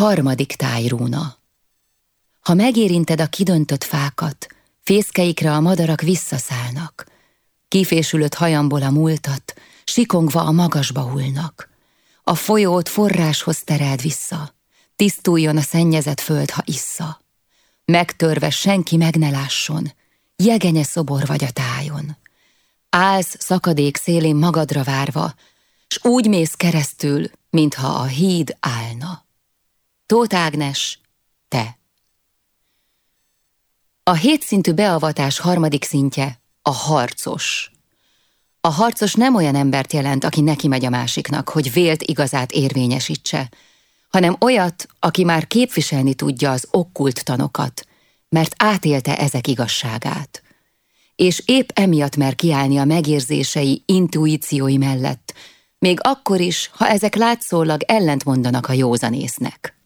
Harmadik tájrúna. Ha megérinted a kidöntött fákat, fészkeikre a madarak visszaszállnak. Kifésülött hajamból a múltat, sikongva a magasba hullnak. A folyót forráshoz tereld vissza, tisztuljon a szennyezett föld, ha issza. Megtörve senki meg ne lásson, jegenye szobor vagy a tájon. Állsz szakadék szélén magadra várva, s úgy mész keresztül, mintha a híd állna. Tóth Ágnes, te. A hétszintű beavatás harmadik szintje a harcos. A harcos nem olyan embert jelent, aki neki megy a másiknak, hogy vélt igazát érvényesítse, hanem olyat, aki már képviselni tudja az okkult tanokat, mert átélte ezek igazságát. És épp emiatt mer kiállni a megérzései, intuíciói mellett, még akkor is, ha ezek látszólag ellentmondanak a józanésznek.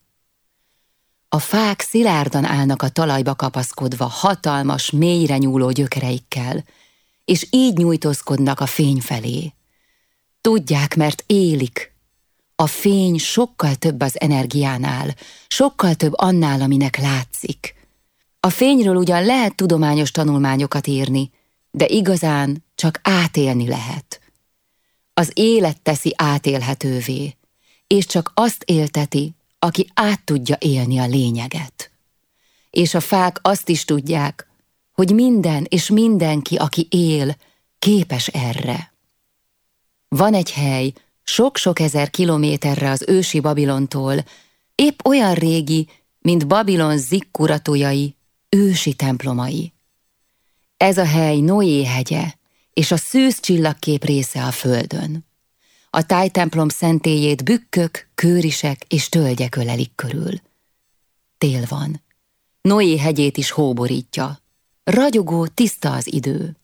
A fák szilárdan állnak a talajba kapaszkodva hatalmas, mélyre nyúló gyökereikkel, és így nyújtózkodnak a fény felé. Tudják, mert élik. A fény sokkal több az energiánál, sokkal több annál, aminek látszik. A fényről ugyan lehet tudományos tanulmányokat írni, de igazán csak átélni lehet. Az élet teszi átélhetővé, és csak azt élteti, aki át tudja élni a lényeget. És a fák azt is tudják, hogy minden és mindenki, aki él, képes erre. Van egy hely, sok-sok ezer kilométerre az ősi Babilontól, épp olyan régi, mint Babilon zikkuratójai, ősi templomai. Ez a hely Noé hegye, és a szűz csillagkép része a földön. A tájtemplom szentélyét bükkök, kőrisek és tölgyek ölelik körül. Tél van. Noé hegyét is hóborítja. Ragyogó, tiszta az idő.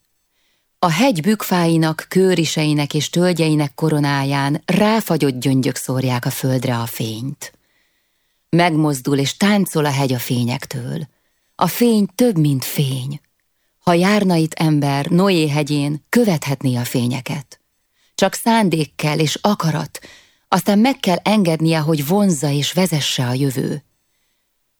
A hegy bükfáinak, kőriseinek és tölgyeinek koronáján ráfagyott gyöngyök szórják a földre a fényt. Megmozdul és táncol a hegy a fényektől. A fény több, mint fény. Ha járna itt ember Noé hegyén, követhetné a fényeket. Csak szándék kell és akarat, aztán meg kell engednie, hogy vonzza és vezesse a jövő.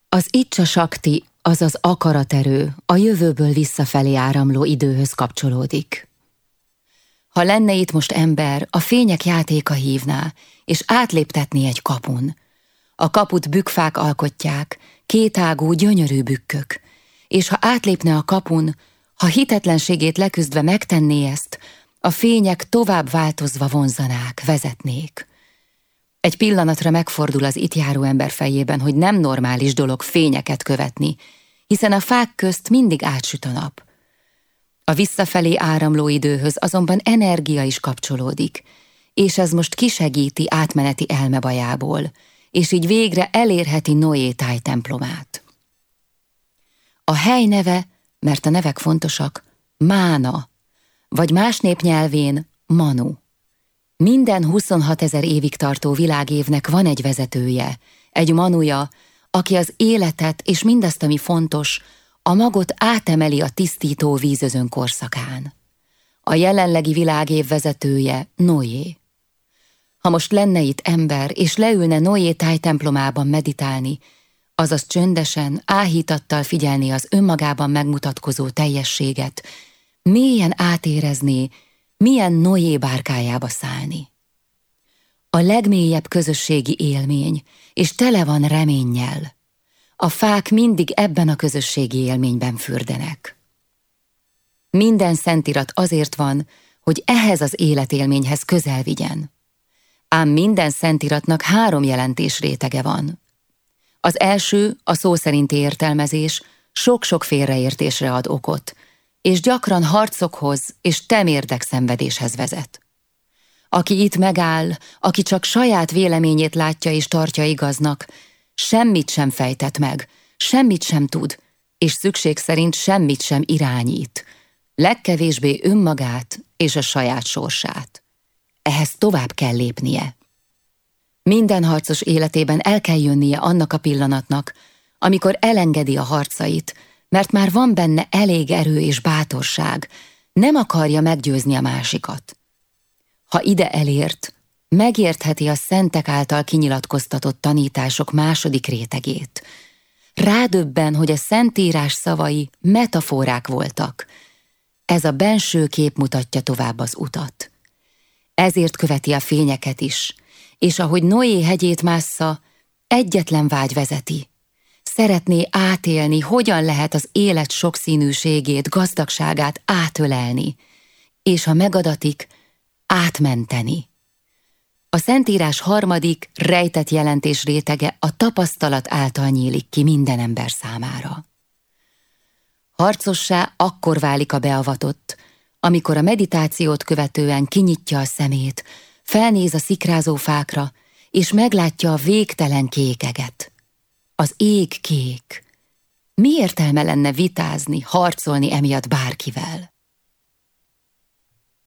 Az Icsa Sakti, azaz akaraterő, a jövőből visszafelé áramló időhöz kapcsolódik. Ha lenne itt most ember, a fények játéka hívná, és átléptetni egy kapun. A kaput bükfák alkotják, kétágú, gyönyörű bükkök, és ha átlépne a kapun, ha hitetlenségét leküzdve megtenné ezt, a fények tovább változva vonzanák, vezetnék. Egy pillanatra megfordul az itt járó ember fejében, hogy nem normális dolog fényeket követni, hiszen a fák közt mindig átsüt a nap. A visszafelé áramló időhöz azonban energia is kapcsolódik, és ez most kisegíti átmeneti elmebajából, és így végre elérheti Noé templomát. A hely neve, mert a nevek fontosak, Mána, vagy más népnyelvén Manu. Minden 26 ezer évig tartó világévnek van egy vezetője, egy manuja, aki az életet és mindazt, ami fontos, a magot átemeli a tisztító vízözön korszakán. A jelenlegi világév vezetője Noé. Ha most lenne itt ember, és leülne Noé tájtemplomában meditálni, azaz csöndesen, áhítattal figyelni az önmagában megmutatkozó teljességet, mélyen átérezné, milyen Noé bárkájába szállni. A legmélyebb közösségi élmény, és tele van reménnyel. A fák mindig ebben a közösségi élményben fürdenek. Minden szentirat azért van, hogy ehhez az életélményhez közel vigyen. Ám minden szentiratnak három jelentés rétege van. Az első, a szó szerinti értelmezés, sok-sok félreértésre ad okot, és gyakran harcokhoz és temérdek szenvedéshez vezet. Aki itt megáll, aki csak saját véleményét látja és tartja igaznak, semmit sem fejtett meg, semmit sem tud, és szükség szerint semmit sem irányít, legkevésbé önmagát és a saját sorsát. Ehhez tovább kell lépnie. Minden harcos életében el kell jönnie annak a pillanatnak, amikor elengedi a harcait, mert már van benne elég erő és bátorság, nem akarja meggyőzni a másikat. Ha ide elért, megértheti a szentek által kinyilatkoztatott tanítások második rétegét. Rádöbben, hogy a szentírás szavai metaforák voltak. Ez a benső kép mutatja tovább az utat. Ezért követi a fényeket is, és ahogy Noé hegyét mássza, egyetlen vágy vezeti. Szeretné átélni, hogyan lehet az élet sokszínűségét, gazdagságát átölelni, és ha megadatik, átmenteni. A Szentírás harmadik, rejtett jelentés rétege a tapasztalat által nyílik ki minden ember számára. Harcossá akkor válik a beavatott, amikor a meditációt követően kinyitja a szemét, felnéz a szikrázó fákra, és meglátja a végtelen kékeget. Az ég kék. Mi értelme lenne vitázni, harcolni emiatt bárkivel?